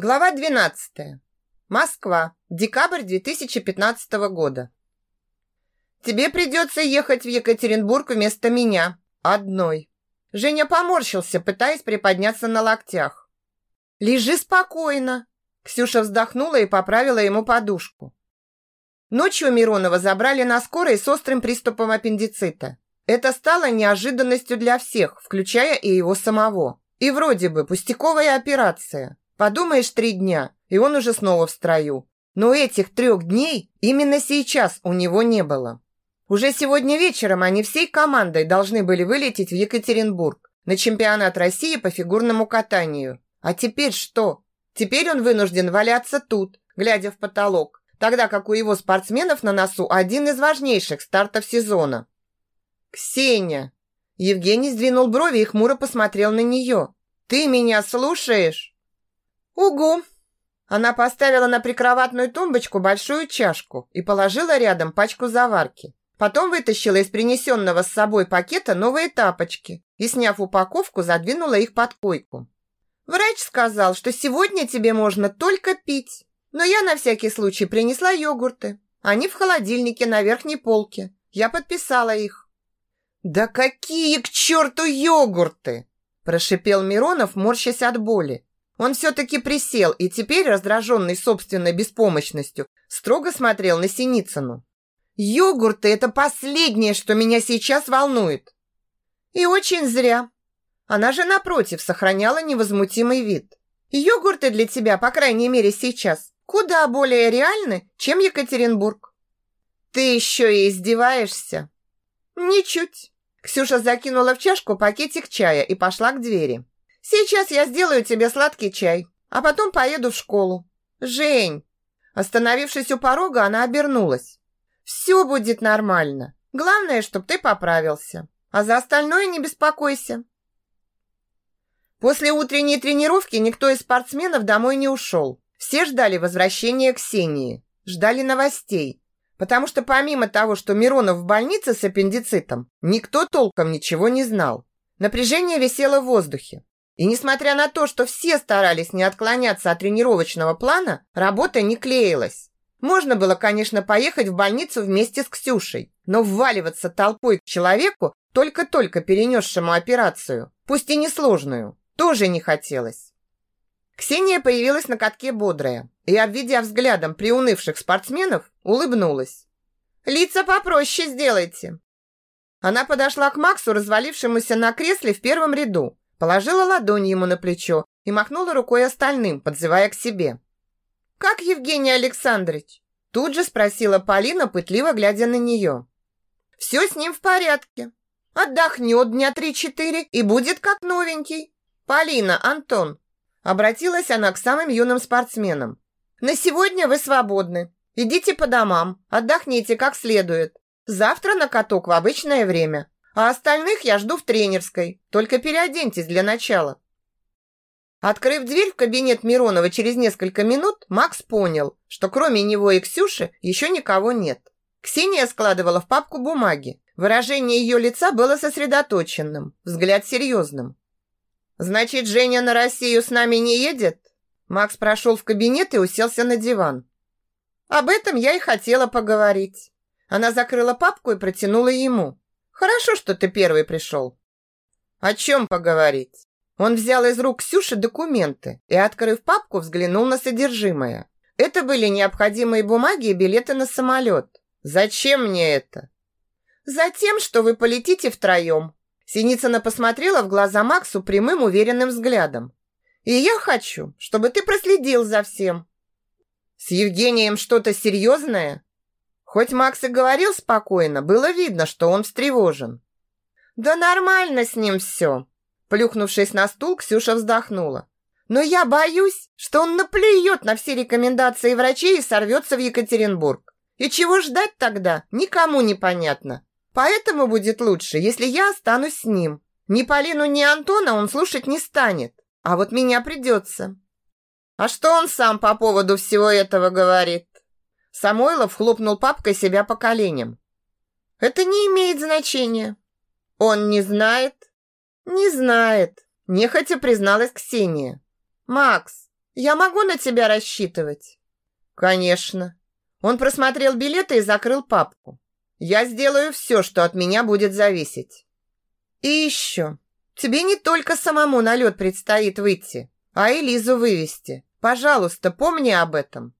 Глава 12. Москва. Декабрь 2015 года. Тебе придется ехать в Екатеринбург вместо меня. Одной. Женя поморщился, пытаясь приподняться на локтях. Лежи спокойно. Ксюша вздохнула и поправила ему подушку. Ночью Миронова забрали на скорой с острым приступом аппендицита. Это стало неожиданностью для всех, включая и его самого. И вроде бы пустяковая операция. Подумаешь, три дня, и он уже снова в строю. Но этих трех дней именно сейчас у него не было. Уже сегодня вечером они всей командой должны были вылететь в Екатеринбург на чемпионат России по фигурному катанию. А теперь что? Теперь он вынужден валяться тут, глядя в потолок, тогда как у его спортсменов на носу один из важнейших стартов сезона. «Ксения!» Евгений сдвинул брови и хмуро посмотрел на нее. «Ты меня слушаешь?» «Угу!» Она поставила на прикроватную тумбочку большую чашку и положила рядом пачку заварки. Потом вытащила из принесенного с собой пакета новые тапочки и, сняв упаковку, задвинула их под койку. «Врач сказал, что сегодня тебе можно только пить, но я на всякий случай принесла йогурты. Они в холодильнике на верхней полке. Я подписала их». «Да какие к черту йогурты!» прошипел Миронов, морщась от боли. Он все-таки присел и теперь, раздраженный собственной беспомощностью, строго смотрел на Синицыну. «Йогурты – это последнее, что меня сейчас волнует». И очень зря. Она же, напротив, сохраняла невозмутимый вид. Йогурты для тебя, по крайней мере сейчас, куда более реальны, чем Екатеринбург. Ты еще и издеваешься? Ничуть. Ксюша закинула в чашку пакетик чая и пошла к двери. Сейчас я сделаю тебе сладкий чай, а потом поеду в школу. Жень!» Остановившись у порога, она обернулась. «Все будет нормально. Главное, чтобы ты поправился. А за остальное не беспокойся». После утренней тренировки никто из спортсменов домой не ушел. Все ждали возвращения Ксении, ждали новостей. Потому что помимо того, что Миронов в больнице с аппендицитом, никто толком ничего не знал. Напряжение висело в воздухе. И несмотря на то, что все старались не отклоняться от тренировочного плана, работа не клеилась. Можно было, конечно, поехать в больницу вместе с Ксюшей, но вваливаться толпой к человеку, только-только перенесшему операцию, пусть и несложную, тоже не хотелось. Ксения появилась на катке бодрая и, обведя взглядом приунывших спортсменов, улыбнулась. «Лица попроще сделайте!» Она подошла к Максу, развалившемуся на кресле в первом ряду, Положила ладонь ему на плечо и махнула рукой остальным, подзывая к себе. «Как Евгений Александрович?» Тут же спросила Полина, пытливо глядя на нее. «Все с ним в порядке. Отдохнет дня три-четыре и будет как новенький. Полина, Антон». Обратилась она к самым юным спортсменам. «На сегодня вы свободны. Идите по домам, отдохните как следует. Завтра на каток в обычное время. А остальных я жду в тренерской. Только переоденьтесь для начала. Открыв дверь в кабинет Миронова через несколько минут, Макс понял, что кроме него и Ксюши еще никого нет. Ксения складывала в папку бумаги. Выражение ее лица было сосредоточенным, взгляд серьезным. «Значит, Женя на Россию с нами не едет?» Макс прошел в кабинет и уселся на диван. «Об этом я и хотела поговорить». Она закрыла папку и протянула ему. Хорошо, что ты первый пришел. О чем поговорить? Он взял из рук Ксюши документы и, открыв папку, взглянул на содержимое. Это были необходимые бумаги и билеты на самолет. Зачем мне это? Затем, что вы полетите втроем. Синицына посмотрела в глаза Максу прямым уверенным взглядом. И я хочу, чтобы ты проследил за всем. С Евгением что-то серьезное? Хоть Макс и говорил спокойно, было видно, что он встревожен. «Да нормально с ним все!» Плюхнувшись на стул, Ксюша вздохнула. «Но я боюсь, что он наплюет на все рекомендации врачей и сорвется в Екатеринбург. И чего ждать тогда, никому не понятно. Поэтому будет лучше, если я останусь с ним. Ни Полину, ни Антона он слушать не станет, а вот меня придется». «А что он сам по поводу всего этого говорит?» Самойлов хлопнул папкой себя по коленям. Это не имеет значения. Он не знает? Не знает, нехотя призналась Ксения. Макс, Я могу на тебя рассчитывать?» «Конечно». Он просмотрел билеты и закрыл папку. «Я сделаю все, что от меня будет зависеть». «И еще. Тебе не только самому на лед предстоит выйти, а и Лизу вывести. Пожалуйста, помни об этом».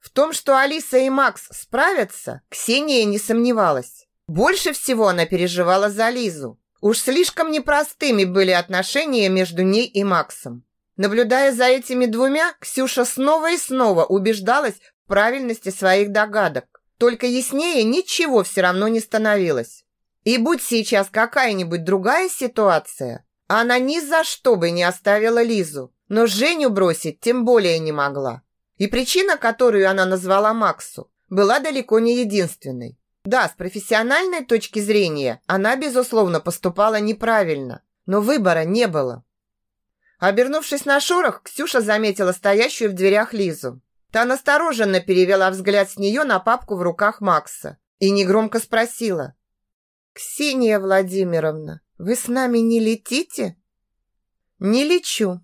В том, что Алиса и Макс справятся, Ксения не сомневалась. Больше всего она переживала за Лизу. Уж слишком непростыми были отношения между ней и Максом. Наблюдая за этими двумя, Ксюша снова и снова убеждалась в правильности своих догадок. Только яснее ничего все равно не становилось. И будь сейчас какая-нибудь другая ситуация, она ни за что бы не оставила Лизу, но Женю бросить тем более не могла. И причина, которую она назвала Максу, была далеко не единственной. Да, с профессиональной точки зрения она, безусловно, поступала неправильно, но выбора не было. Обернувшись на шорох, Ксюша заметила стоящую в дверях Лизу. Та настороженно перевела взгляд с нее на папку в руках Макса и негромко спросила. «Ксения Владимировна, вы с нами не летите?» «Не лечу»,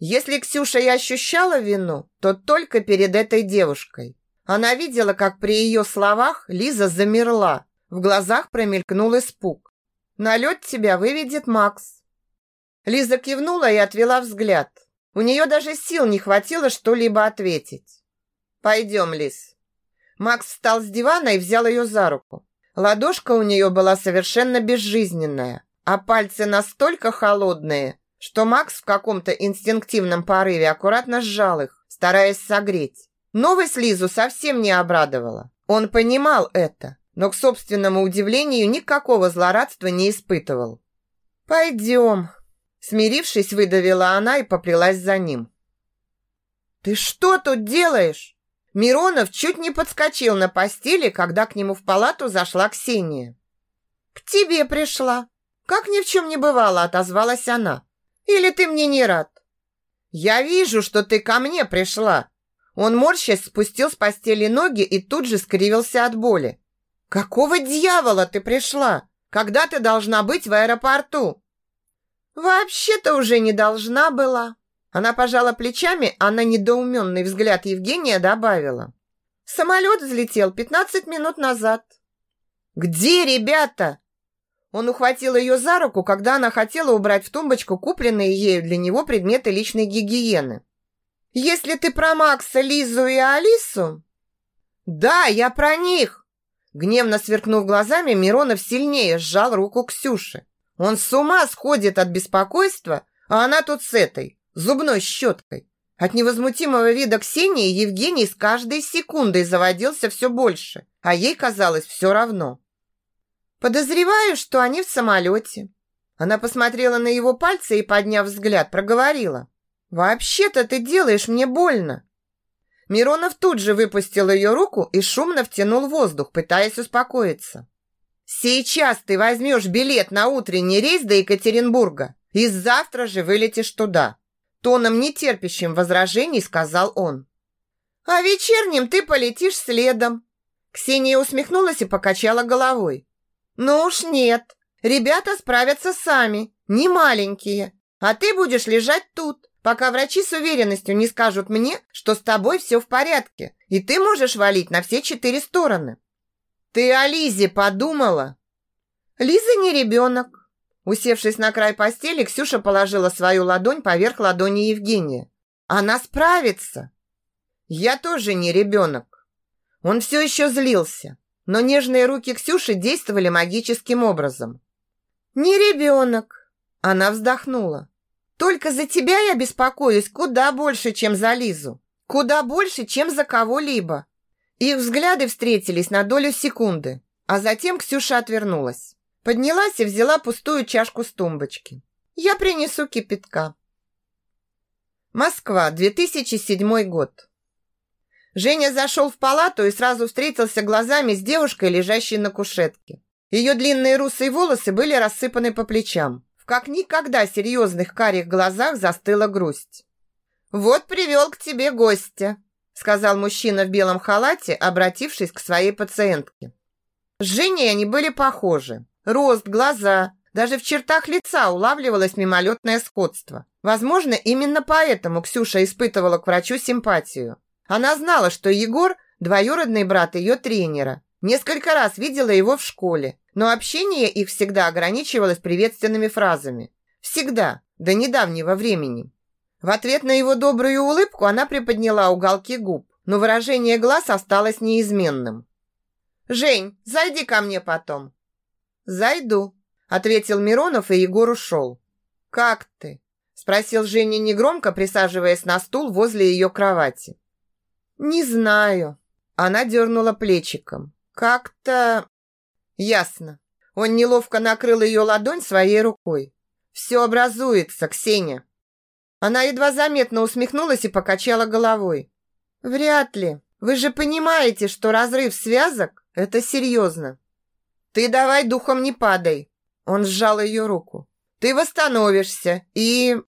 если Ксюша и ощущала вину, то только перед этой девушкой. Она видела, как при ее словах Лиза замерла. В глазах промелькнул испуг. «На лед тебя выведет Макс». Лиза кивнула и отвела взгляд. У нее даже сил не хватило что-либо ответить. «Пойдем, Лиз». Макс встал с дивана и взял ее за руку. Ладошка у нее была совершенно безжизненная, а пальцы настолько холодные, что Макс в каком-то инстинктивном порыве аккуратно сжал их, стараясь согреть. Новость Лизу совсем не обрадовала. Он понимал это, но к собственному удивлению никакого злорадства не испытывал. «Пойдем», – смирившись, выдавила она и поплелась за ним. «Ты что тут делаешь?» Миронов чуть не подскочил на постели, когда к нему в палату зашла Ксения. «К тебе пришла». Как ни в чем не бывало, отозвалась она. Или ты мне не рад? Я вижу, что ты ко мне пришла. Он морщась спустил с постели ноги и тут же скривился от боли. Какого дьявола ты пришла? Когда ты должна быть в аэропорту? Вообще-то уже не должна была. Она пожала плечами, а на недоуменный взгляд Евгения добавила. Самолет взлетел 15 минут назад. Где ребята? Он ухватил ее за руку, когда она хотела убрать в тумбочку купленные ею для него предметы личной гигиены. «Если ты про Макса, Лизу и Алису...» «Да, я про них!» Гневно сверкнув глазами, Миронов сильнее сжал руку Ксюши. Он с ума сходит от беспокойства, а она тут с этой, зубной щеткой. От невозмутимого вида Ксении Евгений с каждой секундой заводился все больше, а ей казалось все равно. Подозреваю, что они в самолете. Она посмотрела на его пальцы и, подняв взгляд, проговорила. «Вообще-то ты делаешь мне больно». Миронов тут же выпустил ее руку и шумно втянул воздух, пытаясь успокоиться. «Сейчас ты возьмешь билет на утренний рейс до Екатеринбурга и завтра же вылетишь туда», тоном нетерпящим возражений сказал он. «А вечерним ты полетишь следом». Ксения усмехнулась и покачала головой. Ну уж нет. Ребята справятся сами, не маленькие. А ты будешь лежать тут, пока врачи с уверенностью не скажут мне, что с тобой все в порядке, и ты можешь валить на все четыре стороны. Ты о Лизе подумала? Лиза не ребенок. Усевшись на край постели, Ксюша положила свою ладонь поверх ладони Евгения. Она справится. Я тоже не ребенок. Он все еще злился но нежные руки Ксюши действовали магическим образом. «Не ребенок!» Она вздохнула. «Только за тебя я беспокоюсь куда больше, чем за Лизу. Куда больше, чем за кого-либо». Их взгляды встретились на долю секунды, а затем Ксюша отвернулась. Поднялась и взяла пустую чашку с тумбочки. «Я принесу кипятка». Москва, 2007 год. Женя зашел в палату и сразу встретился глазами с девушкой, лежащей на кушетке. Ее длинные русые волосы были рассыпаны по плечам. В как никогда серьезных карих глазах застыла грусть. «Вот привел к тебе гостя», сказал мужчина в белом халате, обратившись к своей пациентке. С Женей они были похожи. Рост, глаза, Даже в чертах лица улавливалось мимолетное сходство. Возможно, именно поэтому Ксюша испытывала к врачу симпатию. Она знала, что Егор – двоюродный брат ее тренера. Несколько раз видела его в школе, но общение их всегда ограничивалось приветственными фразами. Всегда, до недавнего времени. В ответ на его добрую улыбку она приподняла уголки губ, но выражение глаз осталось неизменным. «Жень, зайди ко мне потом». «Зайду», – ответил Миронов, и Егор ушел. «Как ты?» – спросил Женя негромко, присаживаясь на стул возле ее кровати. «Не знаю». Она дернула плечиком. «Как-то...» «Ясно». Он неловко накрыл ее ладонь своей рукой. «Все образуется, Ксения». Она едва заметно усмехнулась и покачала головой. «Вряд ли. Вы же понимаете, что разрыв связок – это серьезно». «Ты давай духом не падай». Он сжал ее руку. «Ты восстановишься и...»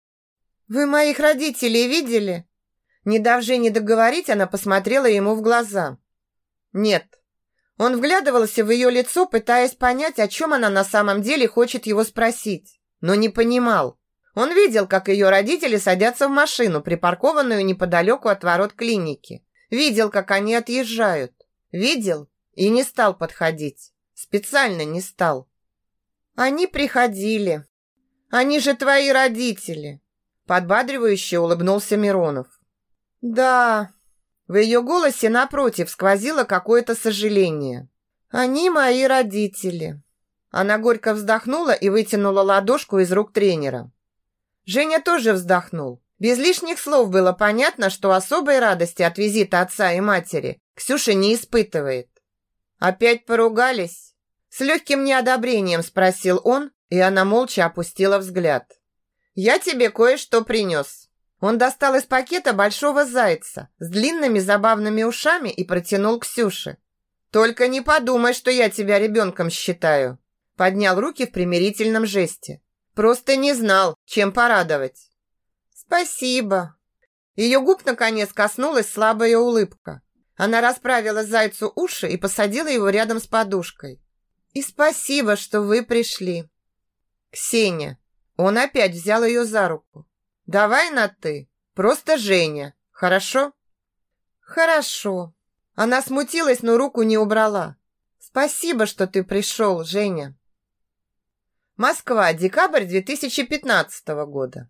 «Вы моих родителей видели?» Не дав Жене договорить, она посмотрела ему в глаза. «Нет». Он вглядывался в ее лицо, пытаясь понять, о чем она на самом деле хочет его спросить, но не понимал. Он видел, как ее родители садятся в машину, припаркованную неподалеку от ворот клиники. Видел, как они отъезжают. Видел и не стал подходить. Специально не стал. Они приходили. Они же твои родители. Подбадривающе улыбнулся Миронов. Да. В ее голосе напротив сквозило какое-то сожаление. Они мои родители. Она горько вздохнула и вытянула ладошку из рук тренера. Женя тоже вздохнул. Без лишних слов было понятно, что особой радости от визита отца и матери Ксюша не испытывает. Опять поругались? С легким неодобрением спросил он, и она молча опустила взгляд. «Я тебе кое-что принес». Он достал из пакета большого зайца с длинными забавными ушами и протянул Ксюше. «Только не подумай, что я тебя ребенком считаю». Поднял руки в примирительном жесте. Просто не знал, чем порадовать. Спасибо. Ее губ наконец коснулась слабая улыбка. Она расправила зайцу уши и посадила его рядом с подушкой. И спасибо, что вы пришли. Ксения. Он опять взял ее за руку. Давай на ты. Просто Женя. Хорошо? Хорошо. Она смутилась, но руку не убрала. Спасибо, что ты пришел, Женя. Москва, декабрь 2015 года.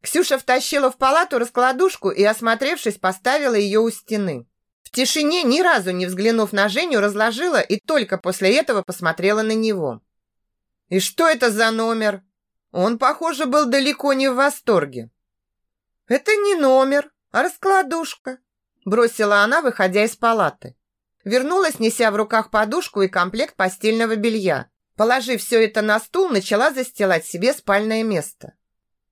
Ксюша втащила в палату раскладушку и, осмотревшись, поставила ее у стены. В тишине, ни разу не взглянув на Женю, разложила и только после этого посмотрела на него. «И что это за номер?» Он, похоже, был далеко не в восторге. «Это не номер, а раскладушка», бросила она, выходя из палаты. Вернулась, неся в руках подушку и комплект постельного белья. Положив все это на стул, начала застилать себе спальное место.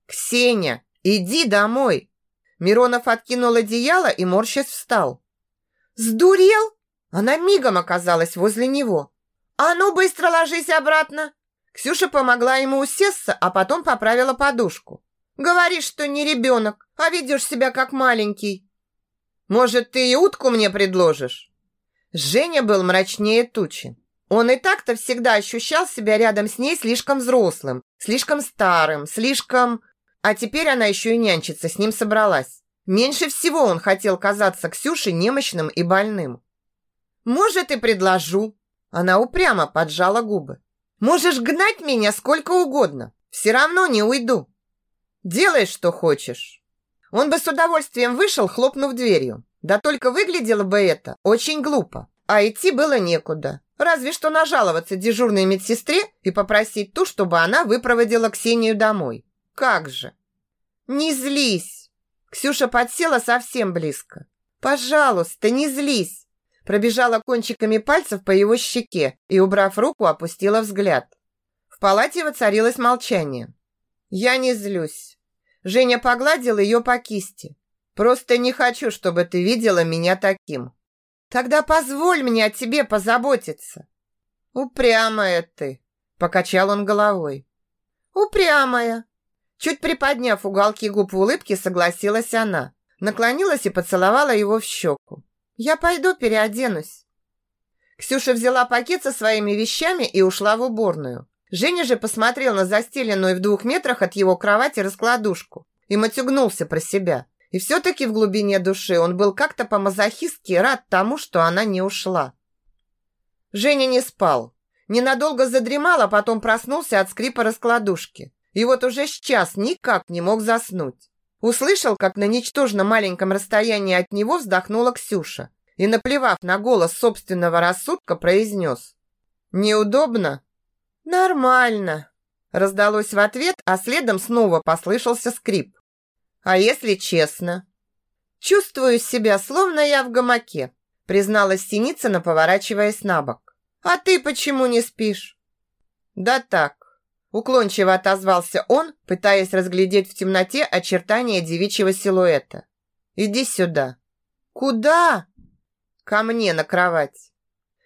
«Ксения, иди домой!» Миронов откинул одеяло и морщась встал. «Сдурел?» Она мигом оказалась возле него. «А ну, быстро ложись обратно!» Ксюша помогла ему усесться, а потом поправила подушку. «Говоришь, что не ребенок, а ведешь себя как маленький». «Может, ты и утку мне предложишь?» Женя был мрачнее тучи. Он и так-то всегда ощущал себя рядом с ней слишком взрослым, слишком старым, слишком... А теперь она еще и нянчиться с ним собралась. Меньше всего он хотел казаться Ксюше немощным и больным. «Может, и предложу». Она упрямо поджала губы. «Можешь гнать меня сколько угодно. Все равно не уйду. Делай, что хочешь». Он бы с удовольствием вышел, хлопнув дверью. Да только выглядело бы это очень глупо. А идти было некуда. Разве что нажаловаться дежурной медсестре и попросить ту, чтобы она выпроводила Ксению домой. Как же? Не злись. Ксюша подсела совсем близко. Пожалуйста, не злись. Пробежала кончиками пальцев по его щеке и, убрав руку, опустила взгляд. В палате воцарилось молчание. Я не злюсь. Женя погладил ее по кисти. Просто не хочу, чтобы ты видела меня таким. Тогда позволь мне о тебе позаботиться. Упрямая ты, покачал он головой. Упрямая. Чуть приподняв уголки губ в улыбке, согласилась она. Наклонилась и поцеловала его в щеку. Я пойду переоденусь. Ксюша взяла пакет со своими вещами и ушла в уборную. Женя же посмотрел на застеленную в двух метрах от его кровати раскладушку и матюгнулся про себя. И все-таки в глубине души он был как-то по-мазохистски рад тому, что она не ушла. Женя не спал. Ненадолго задремал, а потом проснулся от скрипа раскладушки. И вот уже сейчас никак не мог заснуть. Услышал, как на ничтожно маленьком расстоянии от него вздохнула Ксюша и, наплевав на голос собственного рассудка, произнес. «Неудобно?» «Нормально», – раздалось в ответ, а следом снова послышался скрип. «А если честно?» «Чувствую себя, словно я в гамаке», – призналась Синицына, поворачиваясь на бок. «А ты почему не спишь?» «Да так», – уклончиво отозвался он, пытаясь разглядеть в темноте очертания девичьего силуэта. «Иди сюда». «Куда?» «Ко мне на кровать».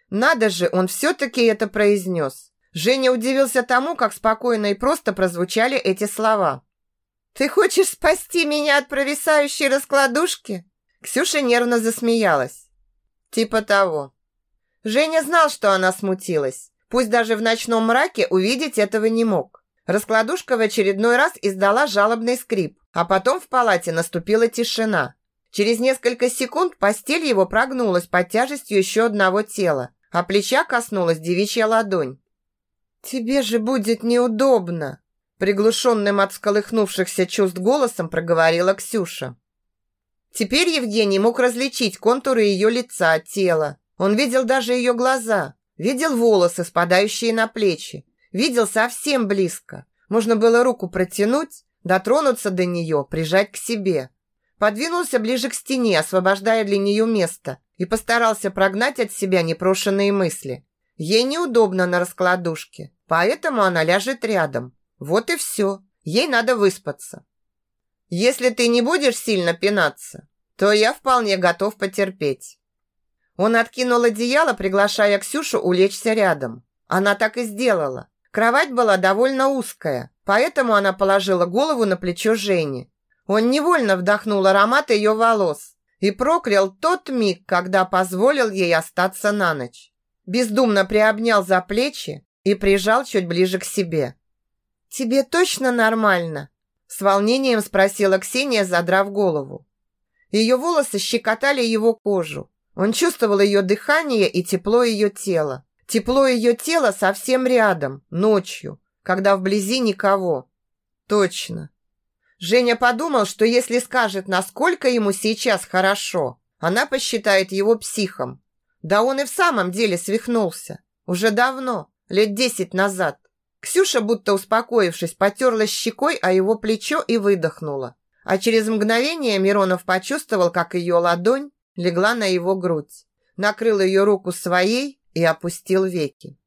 Надо же, он все-таки это произнес. Женя удивился тому, как спокойно и просто прозвучали эти слова. «Ты хочешь спасти меня от провисающей раскладушки?» Ксюша нервно засмеялась. «Типа того». Женя знал, что она смутилась. Пусть даже в ночном мраке увидеть этого не мог. Раскладушка в очередной раз издала жалобный скрип, а потом в палате наступила тишина. Через несколько секунд постель его прогнулась под тяжестью еще одного тела, а плеча коснулась девичья ладонь. «Тебе же будет неудобно!» Приглушенным от всколыхнувшихся чувств голосом проговорила Ксюша. Теперь Евгений мог различить контуры ее лица, тела. Он видел даже ее глаза, видел волосы, спадающие на плечи, видел совсем близко. Можно было руку протянуть, дотронуться до нее, прижать к себе. Подвинулся ближе к стене, освобождая для нее место, и постарался прогнать от себя непрошенные мысли. Ей неудобно на раскладушке. Поэтому она ляжет рядом. Вот и все. Ей надо выспаться. Если ты не будешь сильно пинаться, то я вполне готов потерпеть. Он откинул одеяло, приглашая Ксюшу улечься рядом. Она так и сделала. Кровать была довольно узкая, поэтому она положила голову на плечо Жени. Он невольно вдохнул аромат ее волос и проклял тот миг, когда позволил ей остаться на ночь. Бездумно приобнял за плечи и прижал чуть ближе к себе. «Тебе точно нормально?» С волнением спросила Ксения, задрав голову. Ее волосы щекотали его кожу. Он чувствовал ее дыхание и тепло ее тела. Тепло ее тела совсем рядом, ночью, когда вблизи никого. Точно. Женя подумал, что если скажет, насколько ему сейчас хорошо, она посчитает его психом. Да он и в самом деле свихнулся. Уже давно лет десять назад. Ксюша, будто успокоившись, потерлась щекой о его плечо и выдохнула. А через мгновение Миронов почувствовал, как ее ладонь легла на его грудь, накрыл ее руку своей и опустил веки.